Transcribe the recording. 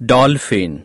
dolphin.